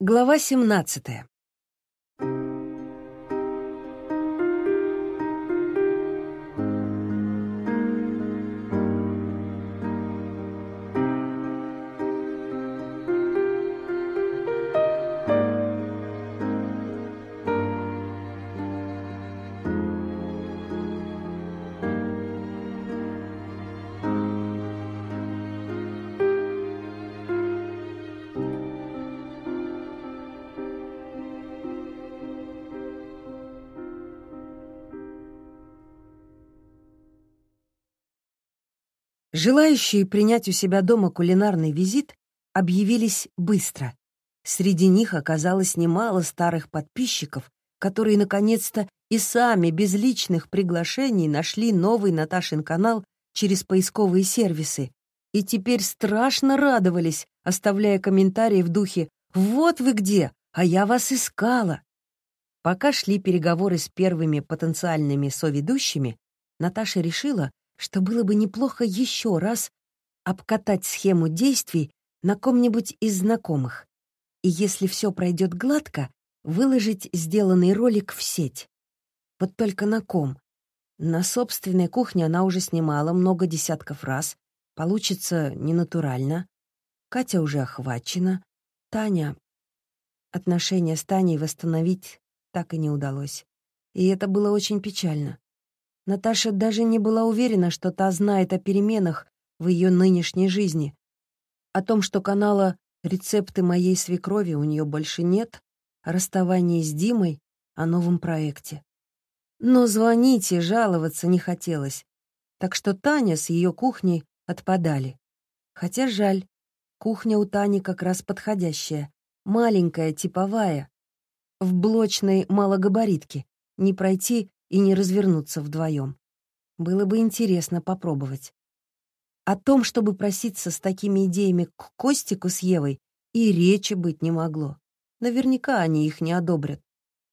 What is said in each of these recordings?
Глава семнадцатая. Желающие принять у себя дома кулинарный визит объявились быстро. Среди них оказалось немало старых подписчиков, которые наконец-то и сами без личных приглашений нашли новый Наташин канал через поисковые сервисы и теперь страшно радовались, оставляя комментарии в духе «Вот вы где, а я вас искала». Пока шли переговоры с первыми потенциальными соведущими, Наташа решила, что было бы неплохо еще раз обкатать схему действий на ком-нибудь из знакомых. И если все пройдет гладко, выложить сделанный ролик в сеть. Вот только на ком? На собственной кухне она уже снимала много десятков раз. Получится ненатурально. Катя уже охвачена. Таня... Отношения с Таней восстановить так и не удалось. И это было очень печально. Наташа даже не была уверена, что та знает о переменах в ее нынешней жизни. О том, что канала «Рецепты моей свекрови» у нее больше нет, о расставании с Димой, о новом проекте. Но звонить и жаловаться не хотелось, так что Таня с ее кухней отпадали. Хотя жаль, кухня у Тани как раз подходящая, маленькая, типовая, в блочной малогабаритке, не пройти и не развернуться вдвоем. Было бы интересно попробовать. О том, чтобы проситься с такими идеями к Костику с Евой, и речи быть не могло. Наверняка они их не одобрят.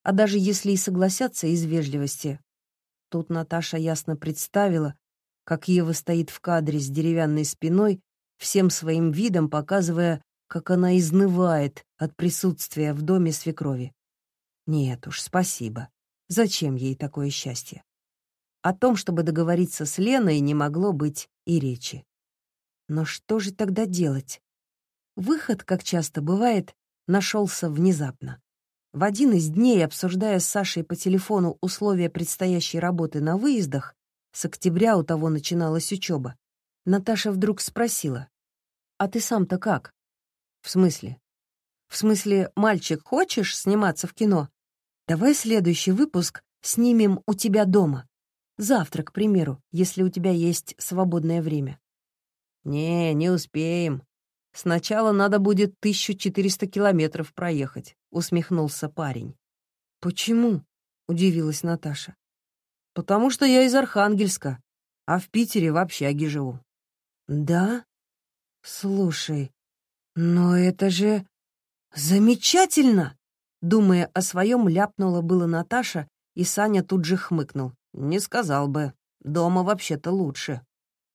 А даже если и согласятся из вежливости. Тут Наташа ясно представила, как Ева стоит в кадре с деревянной спиной, всем своим видом показывая, как она изнывает от присутствия в доме свекрови. Нет уж, спасибо. Зачем ей такое счастье? О том, чтобы договориться с Леной, не могло быть и речи. Но что же тогда делать? Выход, как часто бывает, нашелся внезапно. В один из дней, обсуждая с Сашей по телефону условия предстоящей работы на выездах, с октября у того начиналась учеба, Наташа вдруг спросила, «А ты сам-то как?» «В смысле?» «В смысле, мальчик, хочешь сниматься в кино?» Давай следующий выпуск снимем у тебя дома. Завтра, к примеру, если у тебя есть свободное время. Не, не успеем. Сначала надо будет 1400 километров проехать, усмехнулся парень. Почему? Удивилась Наташа. Потому что я из Архангельска, а в Питере в общаге живу. Да? Слушай, но это же замечательно! Думая о своем, ляпнула было Наташа, и Саня тут же хмыкнул. «Не сказал бы. Дома вообще-то лучше».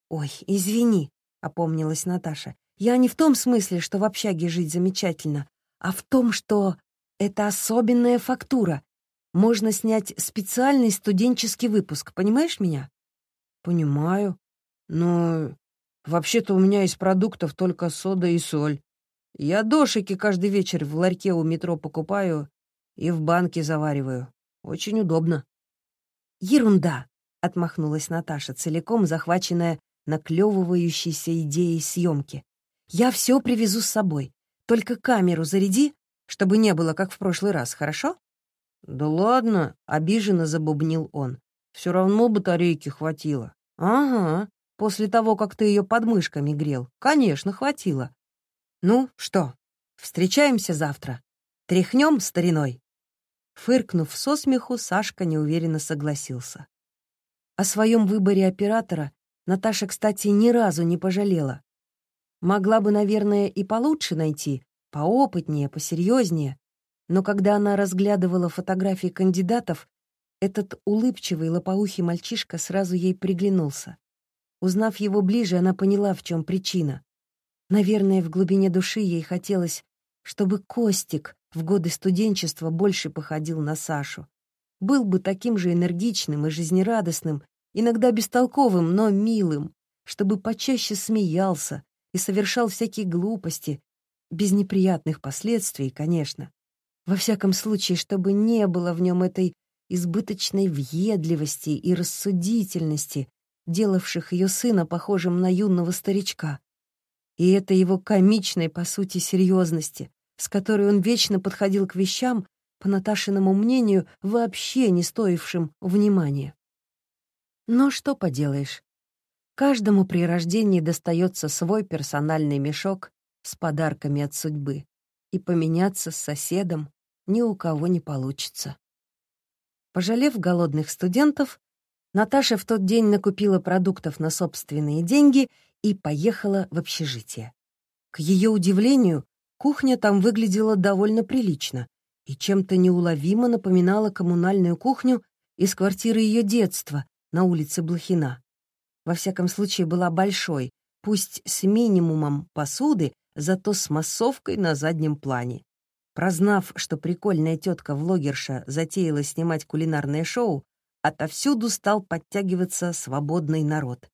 «Ой, извини», — опомнилась Наташа. «Я не в том смысле, что в общаге жить замечательно, а в том, что это особенная фактура. Можно снять специальный студенческий выпуск, понимаешь меня?» «Понимаю. Но вообще-то у меня из продуктов только сода и соль. Я дошики каждый вечер в ларьке у метро покупаю и в банке завариваю. Очень удобно». «Ерунда!» — отмахнулась Наташа, целиком захваченная наклевывающейся идеей съемки. «Я все привезу с собой. Только камеру заряди, чтобы не было, как в прошлый раз, хорошо?» «Да ладно!» — обиженно забубнил он. «Все равно батарейки хватило». «Ага, после того, как ты ее подмышками грел. Конечно, хватило. «Ну, что, встречаемся завтра? Тряхнем стариной?» Фыркнув со смеху, Сашка неуверенно согласился. О своем выборе оператора Наташа, кстати, ни разу не пожалела. Могла бы, наверное, и получше найти, поопытнее, посерьезнее, но когда она разглядывала фотографии кандидатов, этот улыбчивый лопоухий мальчишка сразу ей приглянулся. Узнав его ближе, она поняла, в чем причина. Наверное, в глубине души ей хотелось, чтобы Костик в годы студенчества больше походил на Сашу. Был бы таким же энергичным и жизнерадостным, иногда бестолковым, но милым, чтобы почаще смеялся и совершал всякие глупости, без неприятных последствий, конечно. Во всяком случае, чтобы не было в нем этой избыточной въедливости и рассудительности, делавших ее сына похожим на юного старичка. И это его комичной, по сути, серьезности, с которой он вечно подходил к вещам, по Наташиному мнению, вообще не стоившим внимания. Но что поделаешь, каждому при рождении достается свой персональный мешок с подарками от судьбы, и поменяться с соседом ни у кого не получится. Пожалев голодных студентов, Наташа в тот день накупила продуктов на собственные деньги и поехала в общежитие. К ее удивлению, кухня там выглядела довольно прилично и чем-то неуловимо напоминала коммунальную кухню из квартиры ее детства на улице Блохина. Во всяком случае, была большой, пусть с минимумом посуды, зато с массовкой на заднем плане. Прознав, что прикольная тетка-влогерша затеяла снимать кулинарное шоу, отовсюду стал подтягиваться свободный народ.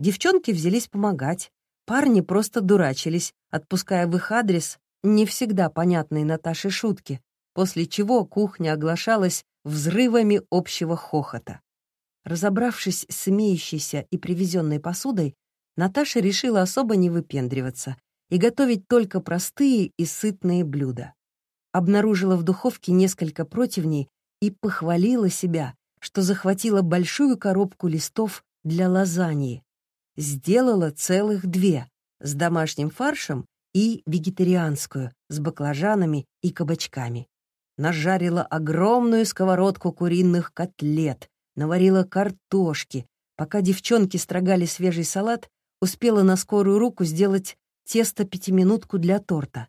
Девчонки взялись помогать, парни просто дурачились, отпуская в их адрес не всегда понятные Наташе шутки, после чего кухня оглашалась взрывами общего хохота. Разобравшись с имеющейся и привезенной посудой, Наташа решила особо не выпендриваться и готовить только простые и сытные блюда. Обнаружила в духовке несколько противней и похвалила себя, что захватила большую коробку листов для лазаньи. Сделала целых две с домашним фаршем и вегетарианскую с баклажанами и кабачками. Нажарила огромную сковородку куриных котлет, наварила картошки. Пока девчонки строгали свежий салат, успела на скорую руку сделать тесто-пятиминутку для торта.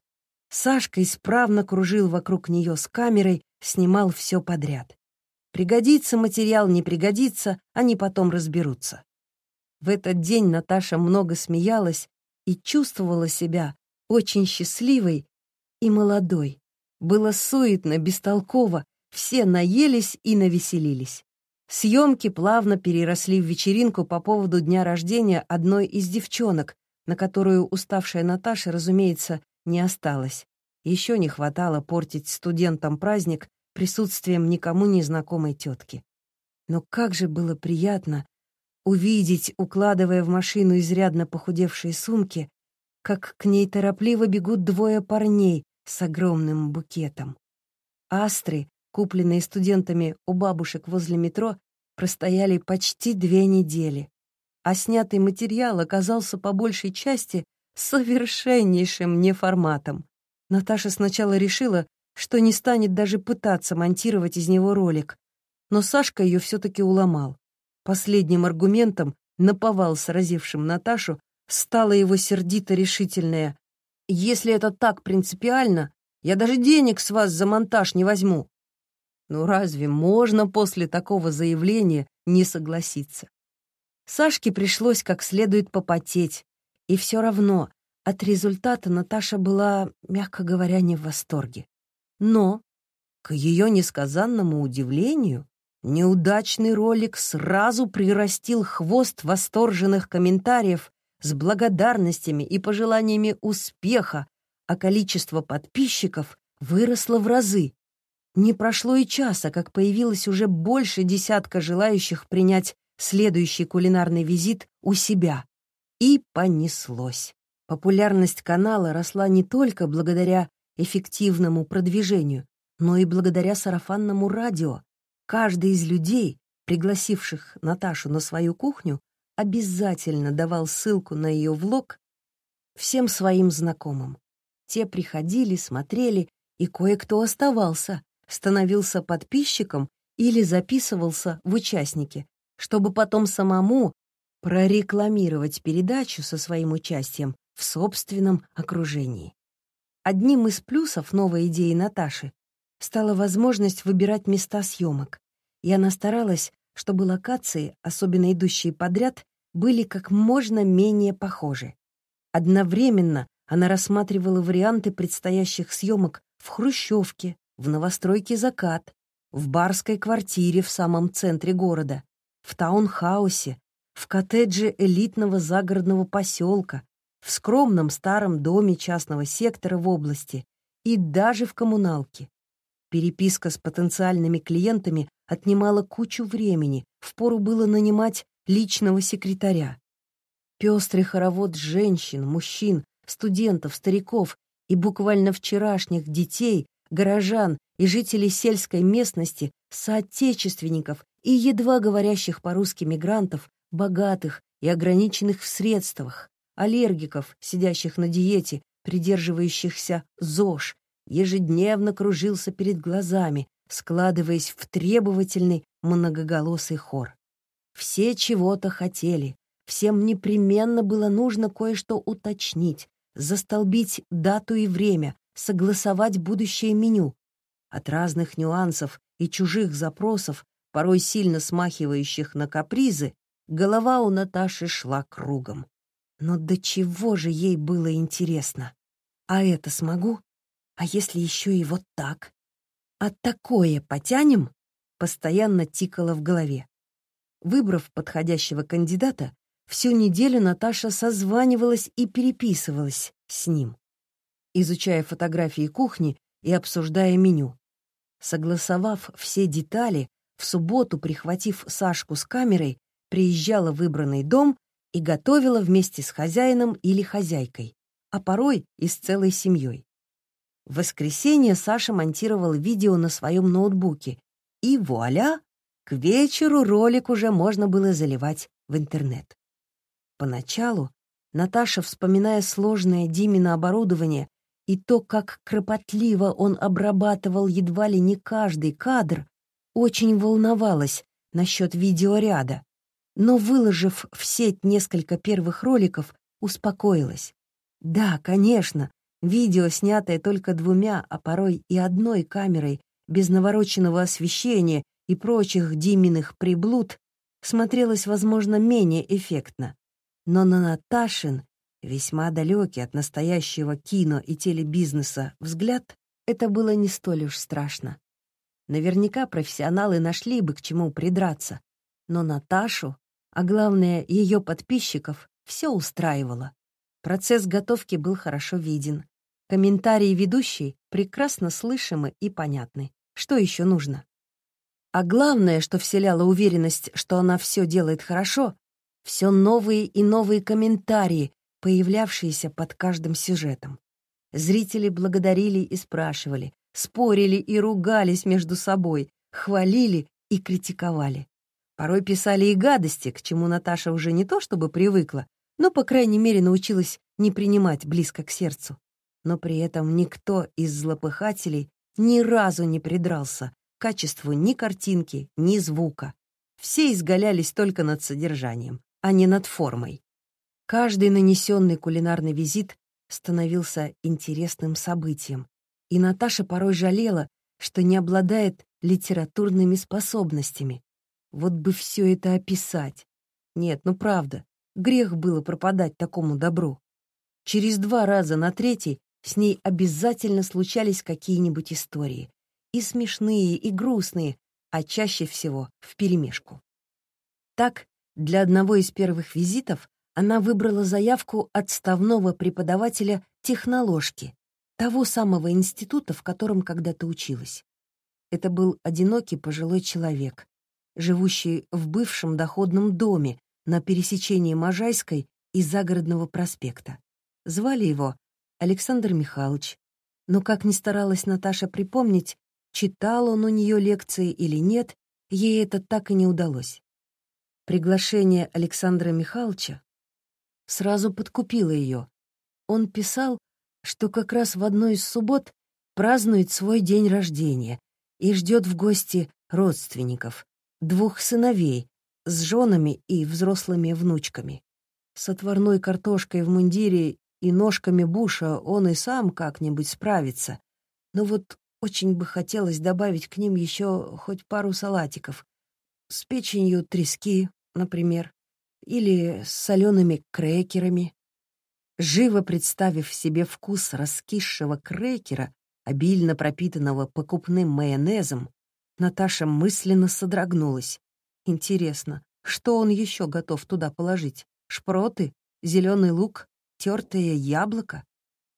Сашка исправно кружил вокруг нее с камерой, снимал все подряд. Пригодится материал, не пригодится, они потом разберутся. В этот день Наташа много смеялась и чувствовала себя очень счастливой и молодой. Было суетно, бестолково, все наелись и навеселились. Съемки плавно переросли в вечеринку по поводу дня рождения одной из девчонок, на которую уставшая Наташа, разумеется, не осталась. Еще не хватало портить студентам праздник присутствием никому незнакомой тетки. Но как же было приятно увидеть, укладывая в машину изрядно похудевшие сумки, как к ней торопливо бегут двое парней с огромным букетом. Астры, купленные студентами у бабушек возле метро, простояли почти две недели, а снятый материал оказался по большей части совершеннейшим неформатом. Наташа сначала решила, что не станет даже пытаться монтировать из него ролик, но Сашка ее все-таки уломал. Последним аргументом, наповал сразившим Наташу, стало его сердито-решительное «Если это так принципиально, я даже денег с вас за монтаж не возьму». Ну разве можно после такого заявления не согласиться? Сашке пришлось как следует попотеть, и все равно от результата Наташа была, мягко говоря, не в восторге. Но, к ее несказанному удивлению, неудачный ролик сразу прирастил хвост восторженных комментариев с благодарностями и пожеланиями успеха, а количество подписчиков выросло в разы. Не прошло и часа, как появилось уже больше десятка желающих принять следующий кулинарный визит у себя. И понеслось. Популярность канала росла не только благодаря эффективному продвижению, но и благодаря сарафанному радио. Каждый из людей, пригласивших Наташу на свою кухню, обязательно давал ссылку на ее влог всем своим знакомым. Те приходили, смотрели, и кое-кто оставался, становился подписчиком или записывался в участники, чтобы потом самому прорекламировать передачу со своим участием в собственном окружении. Одним из плюсов новой идеи Наташи стала возможность выбирать места съемок, и она старалась, чтобы локации, особенно идущие подряд, были как можно менее похожи. Одновременно она рассматривала варианты предстоящих съемок в Хрущевке, в новостройке «Закат», в барской квартире в самом центре города, в таунхаусе, в коттедже элитного загородного поселка, в скромном старом доме частного сектора в области и даже в коммуналке. Переписка с потенциальными клиентами отнимала кучу времени, впору было нанимать личного секретаря. Пестрый хоровод женщин, мужчин, студентов, стариков и буквально вчерашних детей, горожан и жителей сельской местности, соотечественников и едва говорящих по-русски мигрантов, богатых и ограниченных в средствах, аллергиков, сидящих на диете, придерживающихся ЗОЖ, ежедневно кружился перед глазами, складываясь в требовательный многоголосый хор. Все чего-то хотели, всем непременно было нужно кое-что уточнить, застолбить дату и время, согласовать будущее меню. От разных нюансов и чужих запросов, порой сильно смахивающих на капризы, голова у Наташи шла кругом. Но до чего же ей было интересно? А это смогу? А если еще и вот так? А такое потянем? Постоянно тикало в голове. Выбрав подходящего кандидата, всю неделю Наташа созванивалась и переписывалась с ним, изучая фотографии кухни и обсуждая меню. Согласовав все детали, в субботу, прихватив Сашку с камерой, приезжала в выбранный дом и готовила вместе с хозяином или хозяйкой, а порой и с целой семьей. В воскресенье Саша монтировал видео на своем ноутбуке, и вуаля, к вечеру ролик уже можно было заливать в интернет. Поначалу Наташа, вспоминая сложное Димино оборудование и то, как кропотливо он обрабатывал едва ли не каждый кадр, очень волновалась насчет видеоряда, но, выложив в сеть несколько первых роликов, успокоилась. Да, конечно, Видео, снятое только двумя, а порой и одной камерой, без навороченного освещения и прочих Диминых приблуд, смотрелось, возможно, менее эффектно. Но на Наташин, весьма далекий от настоящего кино и телебизнеса, взгляд, это было не столь уж страшно. Наверняка профессионалы нашли бы к чему придраться, но Наташу, а главное, ее подписчиков, все устраивало. Процесс готовки был хорошо виден. Комментарии ведущей прекрасно слышимы и понятны. Что еще нужно? А главное, что вселяло уверенность, что она все делает хорошо, все новые и новые комментарии, появлявшиеся под каждым сюжетом. Зрители благодарили и спрашивали, спорили и ругались между собой, хвалили и критиковали. Порой писали и гадости, к чему Наташа уже не то чтобы привыкла, но, по крайней мере, научилась не принимать близко к сердцу но при этом никто из злопыхателей ни разу не придрался к качеству ни картинки, ни звука. Все изгалялись только над содержанием, а не над формой. Каждый нанесенный кулинарный визит становился интересным событием, и Наташа порой жалела, что не обладает литературными способностями. Вот бы все это описать. Нет, ну правда, грех было пропадать такому добру. Через два раза на третий с ней обязательно случались какие-нибудь истории. И смешные, и грустные, а чаще всего вперемешку. Так, для одного из первых визитов она выбрала заявку отставного преподавателя техноложки, того самого института, в котором когда-то училась. Это был одинокий пожилой человек, живущий в бывшем доходном доме на пересечении Можайской и Загородного проспекта. Звали его Александр Михайлович. Но, как ни старалась Наташа припомнить, читал он у нее лекции или нет, ей это так и не удалось. Приглашение Александра Михайловича сразу подкупило ее. Он писал, что как раз в одну из суббот празднует свой день рождения и ждет в гости родственников, двух сыновей с женами и взрослыми внучками. С отварной картошкой в мундире и ножками Буша он и сам как-нибудь справится. Но вот очень бы хотелось добавить к ним еще хоть пару салатиков. С печенью трески, например, или с солеными крекерами. Живо представив себе вкус раскисшего крекера, обильно пропитанного покупным майонезом, Наташа мысленно содрогнулась. Интересно, что он еще готов туда положить? Шпроты? Зеленый лук? Тертое яблоко?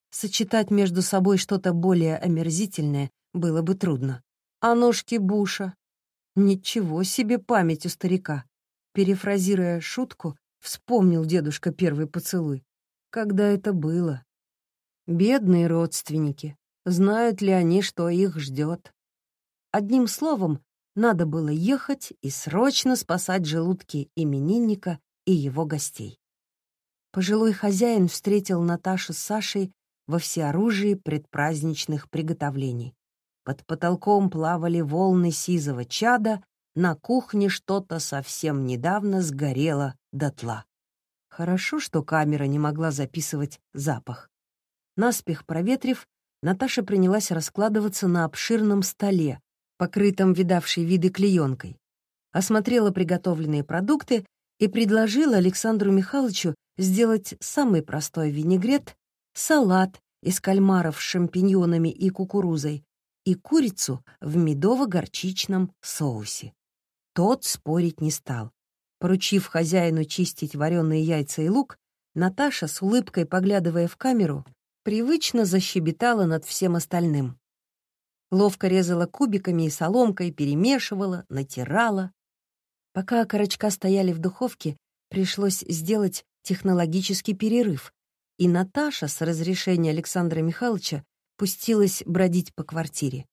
Сочетать между собой что-то более омерзительное было бы трудно. А ножки Буша? Ничего себе память у старика. Перефразируя шутку, вспомнил дедушка первый поцелуй. Когда это было? Бедные родственники. Знают ли они, что их ждет? Одним словом, надо было ехать и срочно спасать желудки именинника и его гостей. Пожилой хозяин встретил Наташу с Сашей во всеоружии предпраздничных приготовлений. Под потолком плавали волны сизого чада, на кухне что-то совсем недавно сгорело дотла. Хорошо, что камера не могла записывать запах. Наспех проветрив, Наташа принялась раскладываться на обширном столе, покрытом видавшей виды клеенкой. Осмотрела приготовленные продукты и предложила Александру Михайловичу сделать самый простой винегрет, салат из кальмаров с шампиньонами и кукурузой, и курицу в медово-горчичном соусе. Тот спорить не стал. Поручив хозяину чистить вареные яйца и лук, Наташа, с улыбкой поглядывая в камеру, привычно защебетала над всем остальным. Ловко резала кубиками и соломкой, перемешивала, натирала. Пока окорочка стояли в духовке, пришлось сделать технологический перерыв, и Наташа с разрешения Александра Михайловича пустилась бродить по квартире.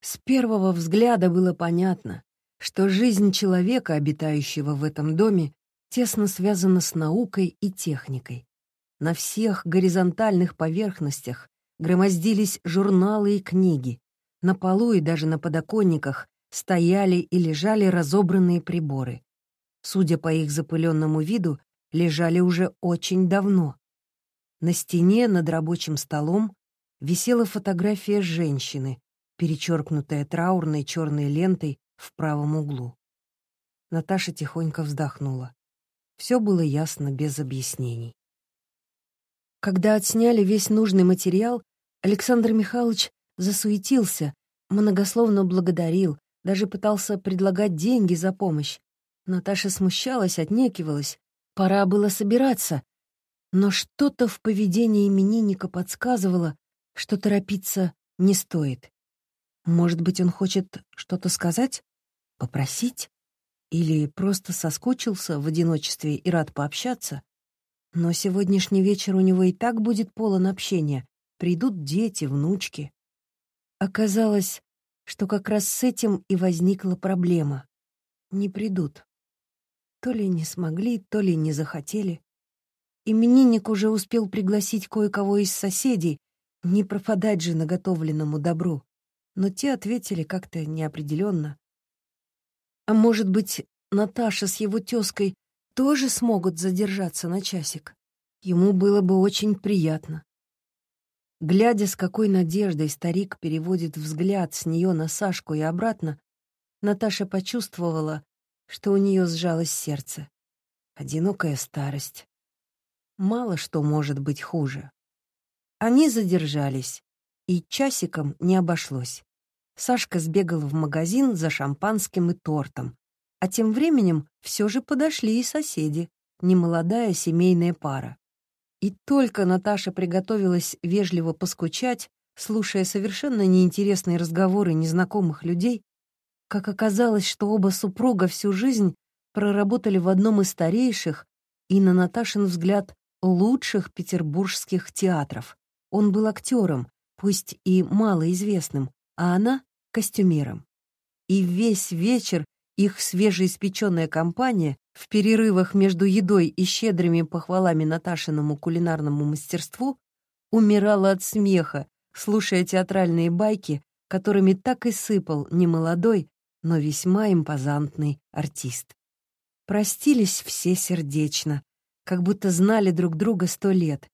С первого взгляда было понятно, что жизнь человека, обитающего в этом доме, тесно связана с наукой и техникой. На всех горизонтальных поверхностях громоздились журналы и книги. На полу и даже на подоконниках стояли и лежали разобранные приборы. Судя по их запыленному виду, лежали уже очень давно. На стене над рабочим столом висела фотография женщины, перечеркнутая траурной черной лентой в правом углу. Наташа тихонько вздохнула. Все было ясно без объяснений. Когда отсняли весь нужный материал, Александр Михайлович засуетился, многословно благодарил, даже пытался предлагать деньги за помощь. Наташа смущалась, отнекивалась. Пора было собираться. Но что-то в поведении именинника подсказывало, что торопиться не стоит. Может быть, он хочет что-то сказать? Попросить? Или просто соскучился в одиночестве и рад пообщаться? Но сегодняшний вечер у него и так будет полон общения. Придут дети, внучки. Оказалось, что как раз с этим и возникла проблема. Не придут. То ли не смогли, то ли не захотели. Именинник уже успел пригласить кое-кого из соседей, не пропадать же наготовленному добру. Но те ответили как-то неопределенно. А может быть, Наташа с его тезкой тоже смогут задержаться на часик? Ему было бы очень приятно. Глядя, с какой надеждой старик переводит взгляд с нее на Сашку и обратно, Наташа почувствовала, что у нее сжалось сердце. Одинокая старость. Мало что может быть хуже. Они задержались, и часиком не обошлось. Сашка сбегал в магазин за шампанским и тортом, а тем временем все же подошли и соседи, немолодая семейная пара. И только Наташа приготовилась вежливо поскучать, слушая совершенно неинтересные разговоры незнакомых людей, как оказалось, что оба супруга всю жизнь проработали в одном из старейших и, на Наташин взгляд, лучших петербургских театров. Он был актером, пусть и малоизвестным, а она — костюмером. И весь вечер их свежеиспеченная компания в перерывах между едой и щедрыми похвалами Наташиному кулинарному мастерству умирала от смеха, слушая театральные байки, которыми так и сыпал немолодой, но весьма импозантный артист. Простились все сердечно, как будто знали друг друга сто лет,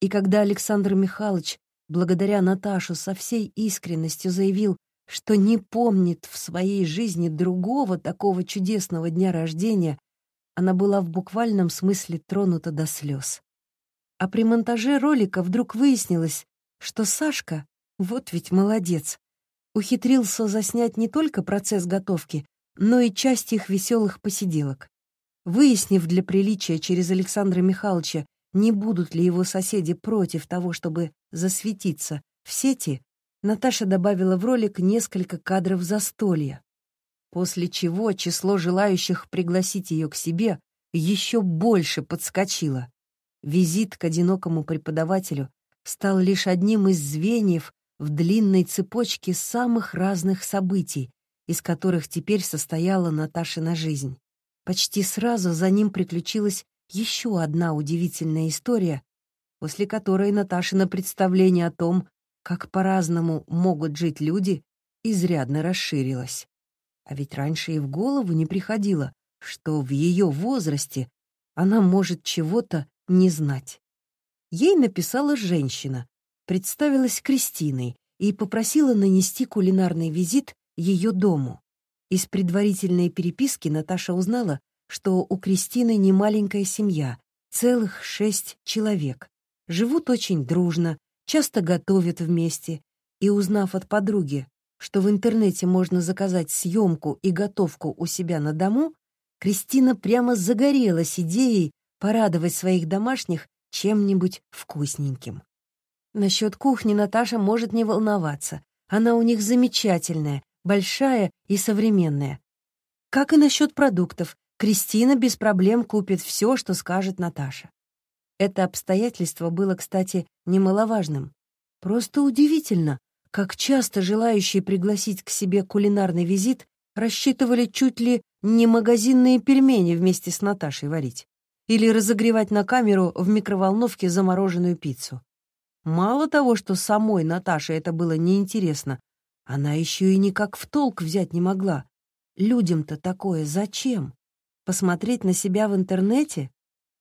и когда Александр Михайлович, благодаря Наташу, со всей искренностью заявил, что не помнит в своей жизни другого такого чудесного дня рождения, она была в буквальном смысле тронута до слез. А при монтаже ролика вдруг выяснилось, что Сашка, вот ведь молодец, ухитрился заснять не только процесс готовки, но и часть их веселых посиделок. Выяснив для приличия через Александра Михайловича, не будут ли его соседи против того, чтобы засветиться в сети, Наташа добавила в ролик несколько кадров застолья, после чего число желающих пригласить ее к себе еще больше подскочило. Визит к одинокому преподавателю стал лишь одним из звеньев в длинной цепочке самых разных событий, из которых теперь состояла Наташина жизнь. Почти сразу за ним приключилась еще одна удивительная история, после которой Наташина представление о том, как по-разному могут жить люди, изрядно расширилось. А ведь раньше и в голову не приходило, что в ее возрасте она может чего-то не знать. Ей написала женщина, представилась Кристиной и попросила нанести кулинарный визит ее дому. Из предварительной переписки Наташа узнала, что у Кристины немаленькая семья, целых шесть человек. Живут очень дружно, часто готовят вместе. И узнав от подруги, что в интернете можно заказать съемку и готовку у себя на дому, Кристина прямо загорелась идеей порадовать своих домашних чем-нибудь вкусненьким. Насчет кухни Наташа может не волноваться. Она у них замечательная, большая и современная. Как и насчет продуктов, Кристина без проблем купит все, что скажет Наташа. Это обстоятельство было, кстати, немаловажным. Просто удивительно, как часто желающие пригласить к себе кулинарный визит рассчитывали чуть ли не магазинные пельмени вместе с Наташей варить или разогревать на камеру в микроволновке замороженную пиццу. Мало того, что самой Наташе это было неинтересно, она еще и никак в толк взять не могла. Людям-то такое зачем? Посмотреть на себя в интернете?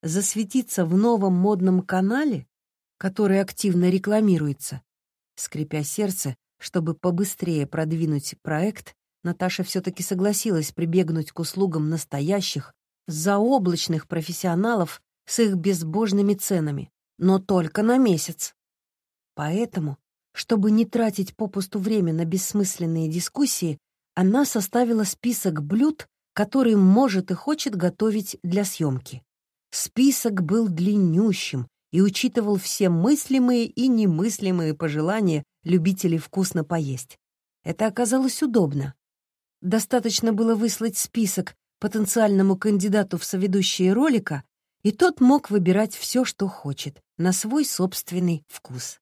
Засветиться в новом модном канале, который активно рекламируется? Скрипя сердце, чтобы побыстрее продвинуть проект, Наташа все-таки согласилась прибегнуть к услугам настоящих, заоблачных профессионалов с их безбожными ценами, но только на месяц. Поэтому чтобы не тратить попусту время на бессмысленные дискуссии, она составила список блюд, которые может и хочет готовить для съемки. Список был длиннющим и учитывал все мыслимые и немыслимые пожелания любителей вкусно поесть. Это оказалось удобно. Достаточно было выслать список потенциальному кандидату в соведущие ролика, и тот мог выбирать все, что хочет, на свой собственный вкус.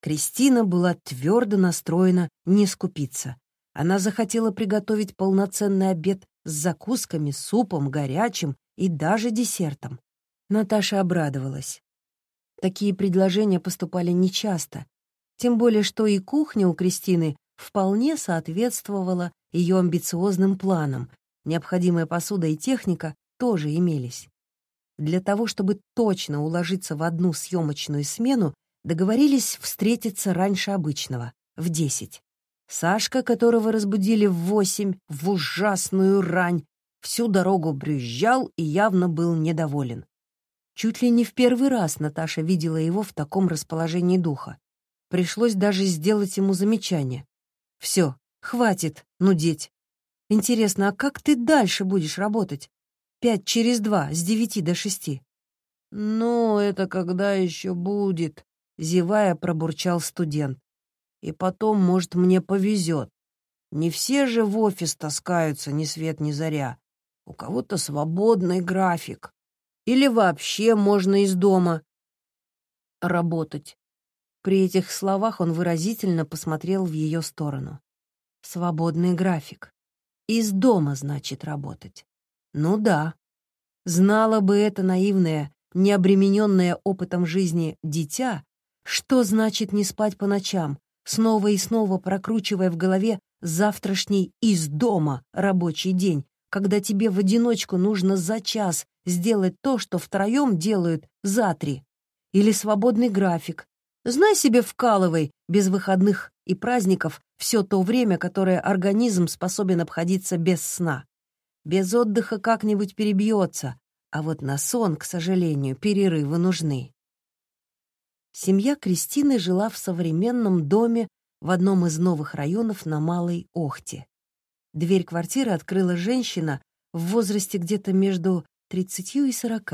Кристина была твердо настроена не скупиться. Она захотела приготовить полноценный обед с закусками, супом, горячим и даже десертом. Наташа обрадовалась. Такие предложения поступали нечасто, тем более что и кухня у Кристины вполне соответствовала ее амбициозным планам, необходимая посуда и техника тоже имелись. Для того, чтобы точно уложиться в одну съемочную смену, договорились встретиться раньше обычного, в десять. Сашка, которого разбудили в восемь, в ужасную рань, всю дорогу брюзжал и явно был недоволен. Чуть ли не в первый раз Наташа видела его в таком расположении духа. Пришлось даже сделать ему замечание. «Все, хватит нудеть. Интересно, а как ты дальше будешь работать? Пять через два, с девяти до шести». «Ну, это когда еще будет?» зевая, пробурчал студент. И потом, может, мне повезет. Не все же в офис таскаются ни свет ни заря. У кого-то свободный график. Или вообще можно из дома работать. При этих словах он выразительно посмотрел в ее сторону. Свободный график. Из дома, значит, работать. Ну да. Знала бы это наивное, необремененное опытом жизни дитя, что значит не спать по ночам, снова и снова прокручивая в голове завтрашний из дома рабочий день, когда тебе в одиночку нужно за час сделать то, что втроем делают за три? Или свободный график? Знай себе, вкалывай, без выходных и праздников, все то время, которое организм способен обходиться без сна. Без отдыха как-нибудь перебьется, а вот на сон, к сожалению, перерывы нужны. Семья Кристины жила в современном доме в одном из новых районов на Малой Охте. Дверь квартиры открыла женщина в возрасте где-то между 30 и 40.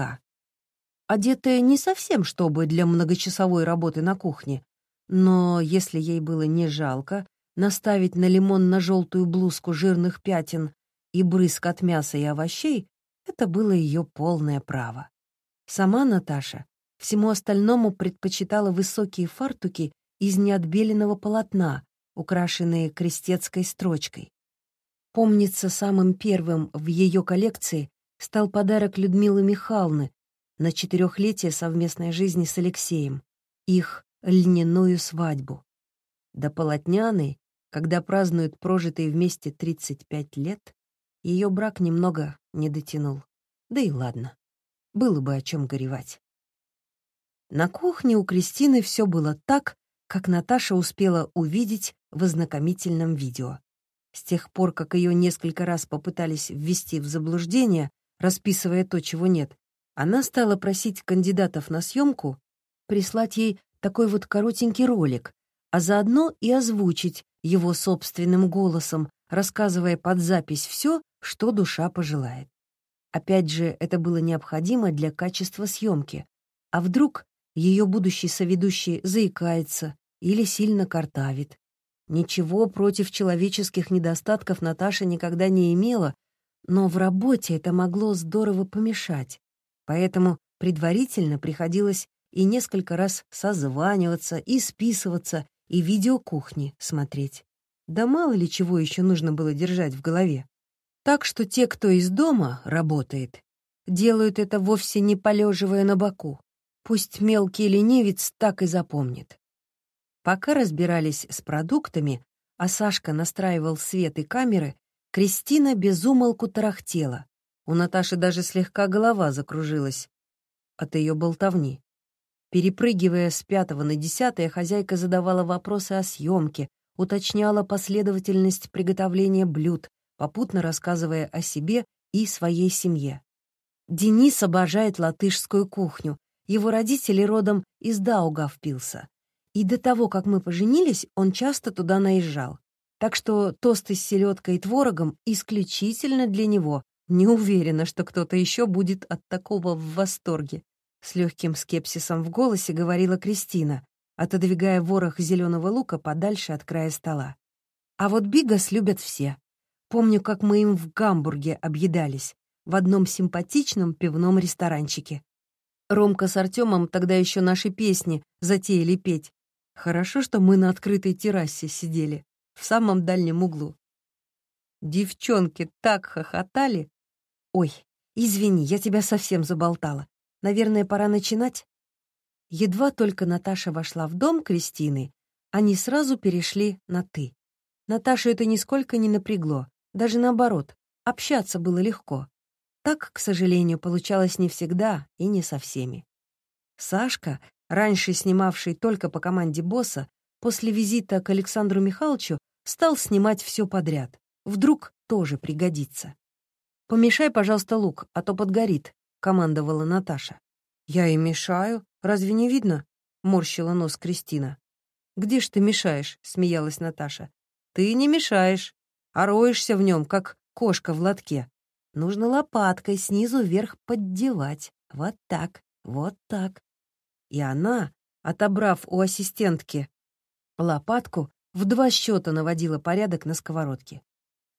Одетая не совсем, чтобы для многочасовой работы на кухне, но если ей было не жалко наставить на лимонно-желтую блузку жирных пятен и брызг от мяса и овощей, это было ее полное право. Сама Наташа всему остальному предпочитала высокие фартуки из неотбеленного полотна, украшенные крестецкой строчкой. Помнится, самым первым в ее коллекции стал подарок Людмилы Михайловны на четырехлетие совместной жизни с Алексеем, их льняную свадьбу. До полотняной, когда празднуют прожитые вместе 35 лет, ее брак немного не дотянул. Да и ладно, было бы о чем горевать. На кухне у Кристины все было так, как Наташа успела увидеть в ознакомительном видео. С тех пор, как ее несколько раз попытались ввести в заблуждение, расписывая то, чего нет, она стала просить кандидатов на съемку прислать ей такой вот коротенький ролик, а заодно и озвучить его собственным голосом, рассказывая под запись все, что душа пожелает. Опять же, это было необходимо для качества съемки. А вдруг ее будущий соведущий заикается или сильно картавит? Ничего против человеческих недостатков Наташа никогда не имела, но в работе это могло здорово помешать. Поэтому предварительно приходилось и несколько раз созваниваться, и списываться, и видеокухни смотреть. Да мало ли чего еще нужно было держать в голове. Так что те, кто из дома работает, делают это вовсе не полеживая на боку. Пусть мелкий ленивец так и запомнит. Пока разбирались с продуктами, а Сашка настраивал свет и камеры, Кристина безумолку тарахтела. У Наташи даже слегка голова закружилась от ее болтовни. Перепрыгивая с пятого на десятое, хозяйка задавала вопросы о съемке, уточняла последовательность приготовления блюд, попутно рассказывая о себе и своей семье. Денис обожает латышскую кухню. Его родители родом из Даугавпилса. И до того, как мы поженились, он часто туда наезжал. Так что тосты с селедкой и творогом исключительно для него. Не уверена, что кто-то еще будет от такого в восторге. С легким скепсисом в голосе говорила Кристина, отодвигая ворох зеленого лука подальше от края стола. А вот бигас любят все. Помню, как мы им в Гамбурге объедались, в одном симпатичном пивном ресторанчике. Ромка с Артемом тогда еще наши песни затеяли петь. Хорошо, что мы на открытой террасе сидели в самом дальнем углу. Девчонки так хохотали. Ой, извини, я тебя совсем заболтала. Наверное, пора начинать. Едва только Наташа вошла в дом Кристины, они сразу перешли на «ты». Наташа это нисколько не напрягло, даже наоборот, общаться было легко. Так, к сожалению, получалось не всегда и не со всеми. Сашка, раньше снимавший только по команде босса, после визита к Александру Михайловичу стал снимать все подряд. Вдруг тоже пригодится. «Помешай, пожалуйста, лук, а то подгорит», — командовала Наташа. «Я и мешаю. Разве не видно?» — морщила нос Кристина. «Где ж ты мешаешь?» — смеялась Наташа. «Ты не мешаешь, а роешься в нем, как кошка в лотке. Нужно лопаткой снизу вверх поддевать. Вот так, вот так». И она, отобрав у ассистентки лопатку, в два счета наводила порядок на сковородке.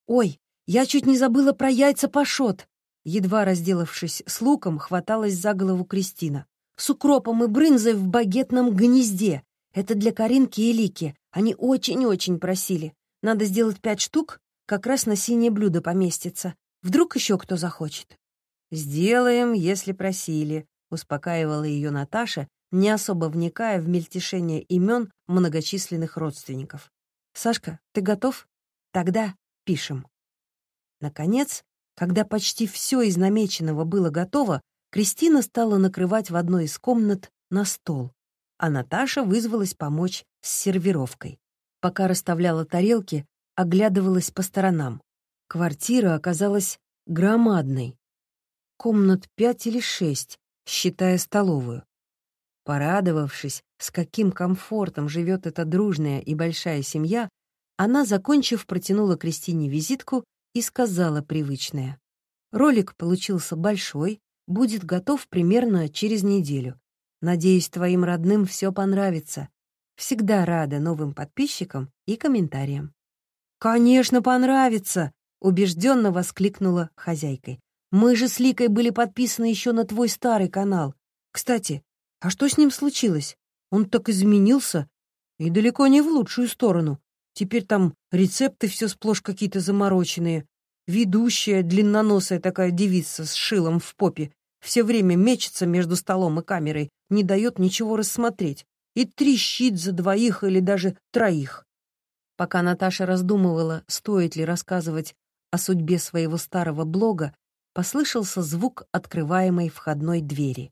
«Ой, я чуть не забыла про яйца пашот!» Едва разделавшись с луком, хваталась за голову Кристина. «С укропом и брынзой в багетном гнезде. Это для Каринки и Лики. Они очень-очень просили. Надо сделать пять штук, как раз на синее блюдо поместится. Вдруг еще кто захочет». «Сделаем, если просили», — успокаивала ее Наташа, не особо вникая в мельтешение имен многочисленных родственников. «Сашка, ты готов? Тогда пишем». Наконец, когда почти все из намеченного было готово, Кристина стала накрывать в одной из комнат на стол, а Наташа вызвалась помочь с сервировкой. Пока расставляла тарелки, оглядывалась по сторонам. Квартира оказалась громадной. Комнат пять или шесть, считая столовую. Порадовавшись, с каким комфортом живет эта дружная и большая семья, она, закончив, протянула Кристине визитку и сказала привычное. «Ролик получился большой, будет готов примерно через неделю. Надеюсь, твоим родным все понравится. Всегда рада новым подписчикам и комментариям». «Конечно, понравится!» — убежденно воскликнула хозяйкой. «Мы же с Ликой были подписаны еще на твой старый канал. Кстати, а что с ним случилось? Он так изменился, и далеко не в лучшую сторону. Теперь там рецепты все сплошь какие-то замороченные. Ведущая, длинноносая такая девица с шилом в попе, все время мечется между столом и камерой, не дает ничего рассмотреть и трещит за двоих или даже троих. Пока Наташа раздумывала, стоит ли рассказывать о судьбе своего старого блога, послышался звук открываемой входной двери.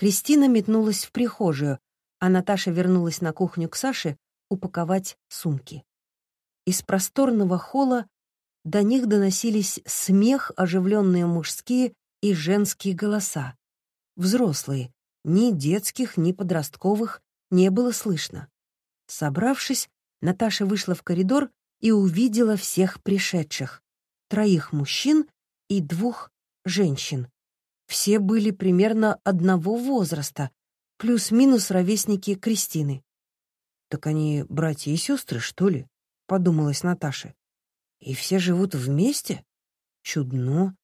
Кристина метнулась в прихожую, а Наташа вернулась на кухню к Саше упаковать сумки. Из просторного холла до них доносились смех, оживленные мужские и женские голоса. Взрослые, ни детских, ни подростковых, не было слышно. Собравшись, Наташа вышла в коридор и увидела всех пришедших. Троих мужчин и двух женщин. Все были примерно одного возраста, плюс-минус ровесники Кристины. «Так они братья и сестры, что ли?» — подумалась Наташа. «И все живут вместе? Чудно.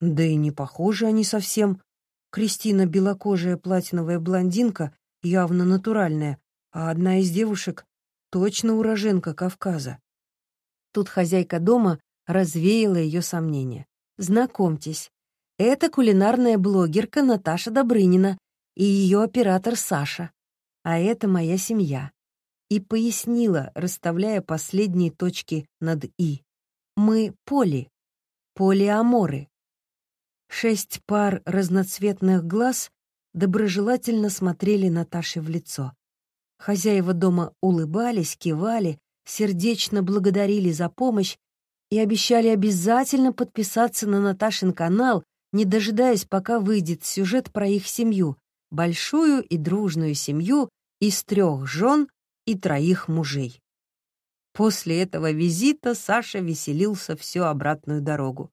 Да и не похожи они совсем. Кристина — белокожая платиновая блондинка, явно натуральная, а одна из девушек — точно уроженка Кавказа». Тут хозяйка дома развеяла ее сомнения. «Знакомьтесь, это кулинарная блогерка Наташа Добрынина и ее оператор Саша. А это моя семья. И пояснила, расставляя последние точки над «и». Мы поли, полиаморы. Шесть пар разноцветных глаз доброжелательно смотрели Наташе в лицо. Хозяева дома улыбались, кивали, сердечно благодарили за помощь и обещали обязательно подписаться на Наташин канал не дожидаясь, пока выйдет сюжет про их семью, большую и дружную семью из трех жен и троих мужей. После этого визита Саша веселился всю обратную дорогу.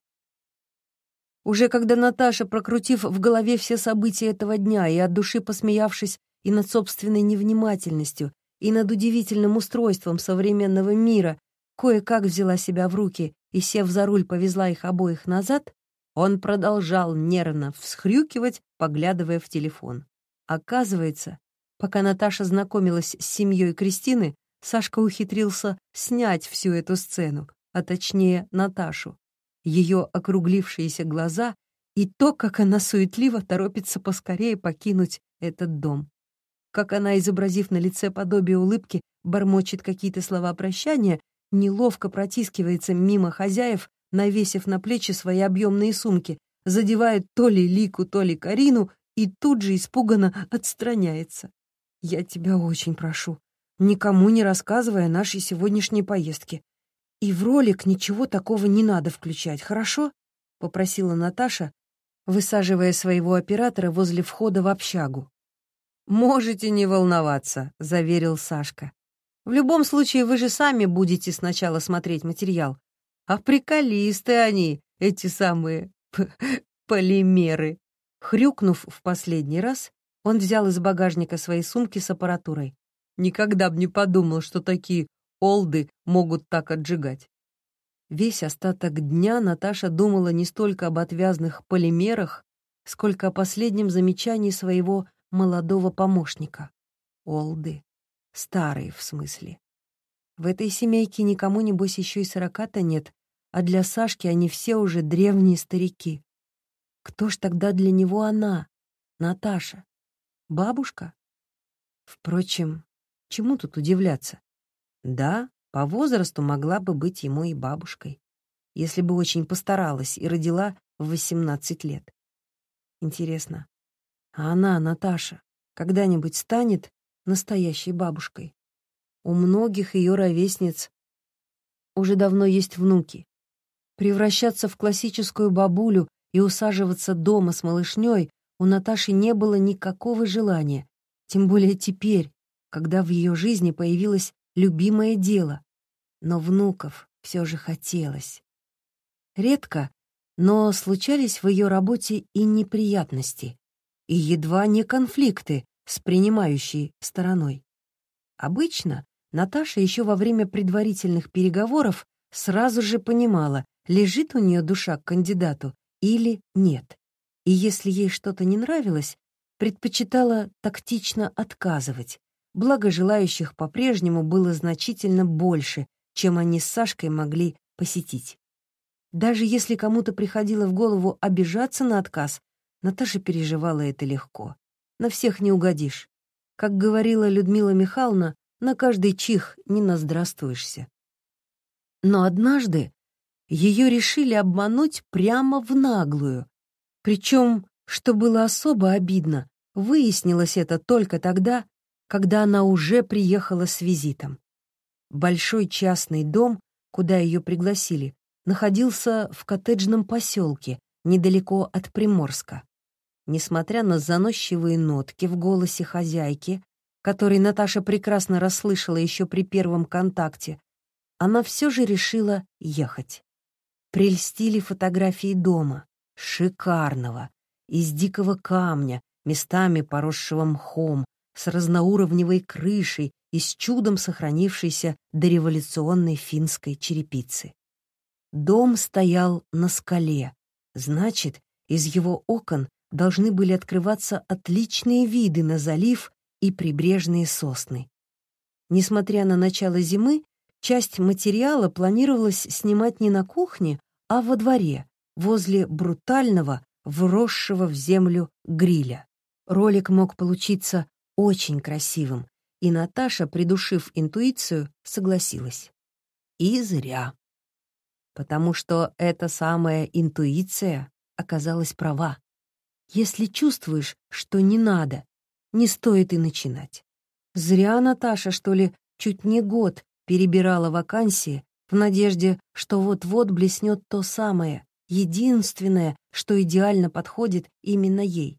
Уже когда Наташа, прокрутив в голове все события этого дня и от души посмеявшись и над собственной невнимательностью, и над удивительным устройством современного мира, кое-как взяла себя в руки и, сев за руль, повезла их обоих назад, он продолжал нервно всхрюкивать, поглядывая в телефон. Оказывается, пока Наташа знакомилась с семьей Кристины, Сашка ухитрился снять всю эту сцену, а точнее Наташу. Ее округлившиеся глаза и то, как она суетливо торопится поскорее покинуть этот дом. Как она, изобразив на лице подобие улыбки, бормочет какие-то слова прощания, неловко протискивается мимо хозяев, навесив на плечи свои объемные сумки, задевает то ли Лику, то ли Карину и тут же испуганно отстраняется. «Я тебя очень прошу, никому не рассказывай о нашей сегодняшней поездке. И в ролик ничего такого не надо включать, хорошо?» — попросила Наташа, высаживая своего оператора возле входа в общагу. «Можете не волноваться», — заверил Сашка. «В любом случае, вы же сами будете сначала смотреть материал, а приколисты они, эти самые полимеры. Хрюкнув в последний раз, он взял из багажника своей сумки с аппаратурой. Никогда б не подумал, что такие олды могут так отжигать. Весь остаток дня Наташа думала не столько об отвязных полимерах, сколько о последнем замечании своего молодого помощника. Олды. Старые, в смысле. В этой семейке никому, небось, еще и сорока-то нет, а для Сашки они все уже древние старики. Кто ж тогда для него она, Наташа? Бабушка? Впрочем, чему тут удивляться? Да, по возрасту могла бы быть ему и бабушкой, если бы очень постаралась и родила в 18 лет. Интересно, а она, Наташа, когда-нибудь станет настоящей бабушкой? У многих ее ровесниц уже давно есть внуки. Превращаться в классическую бабулю и усаживаться дома с малышней у Наташи не было никакого желания, Тем более теперь, когда в ее жизни появилось любимое дело. Но внуков все же хотелось. Редко, но случались в ее работе и неприятности, и едва не конфликты с принимающей стороной. Обычно Наташа еще во время предварительных переговоров сразу же понимала, лежит у нее душа к кандидату или нет. И если ей что-то не нравилось, предпочитала тактично отказывать, благо желающих по-прежнему было значительно больше, чем они с Сашкой могли посетить. Даже если кому-то приходило в голову обижаться на отказ, Наташа переживала это легко. На всех не угодишь. Как говорила Людмила Михайловна, на каждый чих не наздравствуешься. Но однажды ее решили обмануть прямо в наглую. Причем, что было особо обидно, выяснилось это только тогда, когда она уже приехала с визитом. Большой частный дом, куда ее пригласили, находился в коттеджном поселке, недалеко от Приморска. Несмотря на заносчивые нотки в голосе хозяйки, который Наташа прекрасно расслышала еще при первом контакте, она все же решила ехать. Прельстили фотографии дома, шикарного, из дикого камня, местами поросшего мхом, с разноуровневой крышей и с чудом сохранившейся дореволюционной финской черепицы. Дом стоял на скале, значит, из его окон должны были открываться отличные виды на залив и прибрежные сосны. Несмотря на начало зимы, часть материала планировалось снимать не на кухне, а во дворе, возле брутального, вросшего в землю гриля. Ролик мог получиться очень красивым, и Наташа, придушив интуицию, согласилась. И зря. Потому что эта самая интуиция оказалась права. Если чувствуешь, что не надо, не стоит и начинать. Зря Наташа, что ли, чуть не год перебирала вакансии в надежде, что вот-вот блеснет то самое, единственное, что идеально подходит именно ей.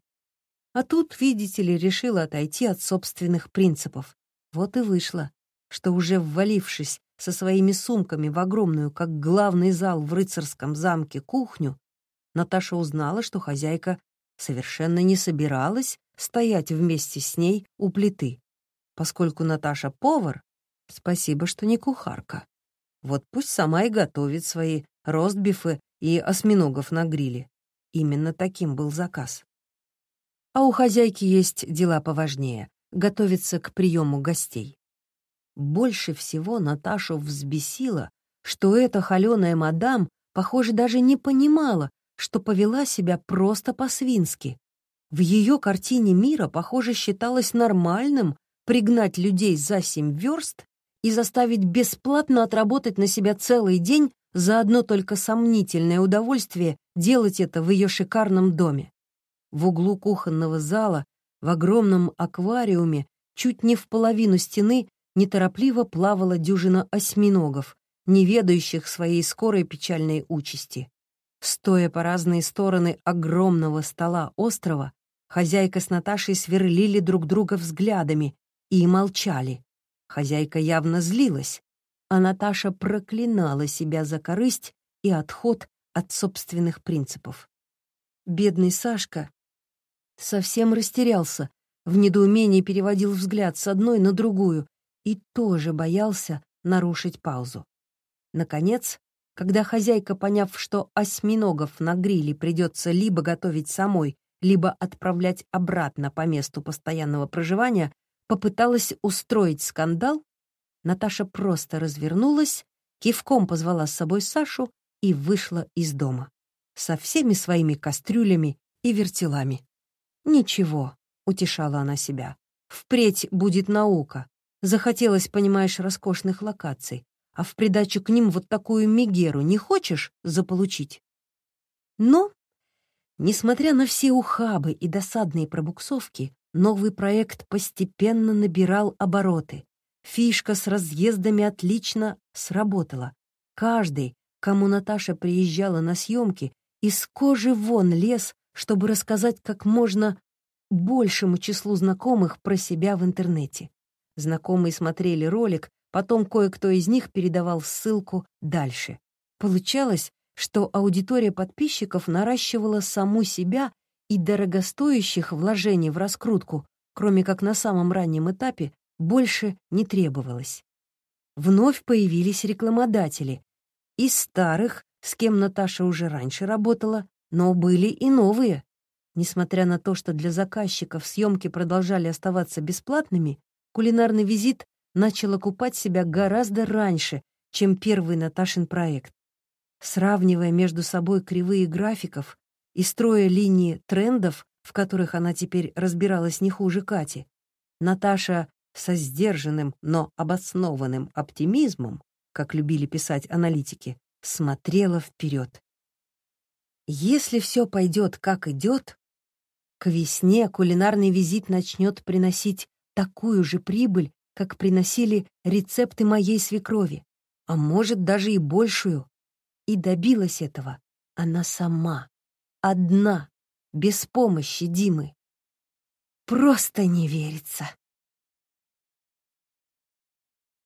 А тут, видите ли, решила отойти от собственных принципов. Вот и вышло, что уже ввалившись со своими сумками в огромную, как главный зал в рыцарском замке, кухню, Наташа узнала, что хозяйка совершенно не собиралась стоять вместе с ней у плиты, поскольку Наташа повар, спасибо, что не кухарка. Вот пусть сама и готовит свои ростбифы и осьминогов на гриле. Именно таким был заказ. А у хозяйки есть дела поважнее — готовиться к приему гостей. Больше всего Наташу взбесило, что эта холеная мадам, похоже, даже не понимала, что повела себя просто по-свински. В ее картине мира, похоже, считалось нормальным пригнать людей за семь верст и заставить бесплатно отработать на себя целый день за одно только сомнительное удовольствие делать это в ее шикарном доме. В углу кухонного зала, в огромном аквариуме, чуть не в половину стены, неторопливо плавала дюжина осьминогов, не ведающих своей скорой печальной участи. Стоя по разные стороны огромного стола острова, хозяйка с Наташей сверлили друг друга взглядами и молчали. Хозяйка явно злилась, а Наташа проклинала себя за корысть и отход от собственных принципов. Бедный Сашка совсем растерялся, в недоумении переводил взгляд с одной на другую и тоже боялся нарушить паузу. Наконец, когда хозяйка, поняв, что осьминогов на гриле придется либо готовить самой, либо отправлять обратно по месту постоянного проживания, попыталась устроить скандал, Наташа просто развернулась, кивком позвала с собой Сашу и вышла из дома. Со всеми своими кастрюлями и вертелами. «Ничего», — утешала она себя, — «впредь будет наука. Захотелось, понимаешь, роскошных локаций а в придачу к ним вот такую мигеру не хочешь заполучить? Но, несмотря на все ухабы и досадные пробуксовки, новый проект постепенно набирал обороты. Фишка с разъездами отлично сработала. Каждый, кому Наташа приезжала на съемки, из кожи вон лез, чтобы рассказать как можно большему числу знакомых про себя в интернете. Знакомые смотрели ролик, потом кое-кто из них передавал ссылку дальше. Получалось, что аудитория подписчиков наращивала саму себя и дорогостоящих вложений в раскрутку, кроме как на самом раннем этапе, больше не требовалось. Вновь появились рекламодатели. Из старых, с кем Наташа уже раньше работала, но были и новые. Несмотря на то, что для заказчиков съемки продолжали оставаться бесплатными, кулинарный визит начал окупать себя гораздо раньше, чем первый Наташин проект. Сравнивая между собой кривые графиков и строя линии трендов, в которых она теперь разбиралась не хуже Кати, Наташа со сдержанным, но обоснованным оптимизмом, как любили писать аналитики, смотрела вперед. Если все пойдет как идет, к весне кулинарный визит начнет приносить такую же прибыль, как приносили рецепты моей свекрови, а может даже и большую. И добилась этого она сама, одна, без помощи Димы. Просто не верится.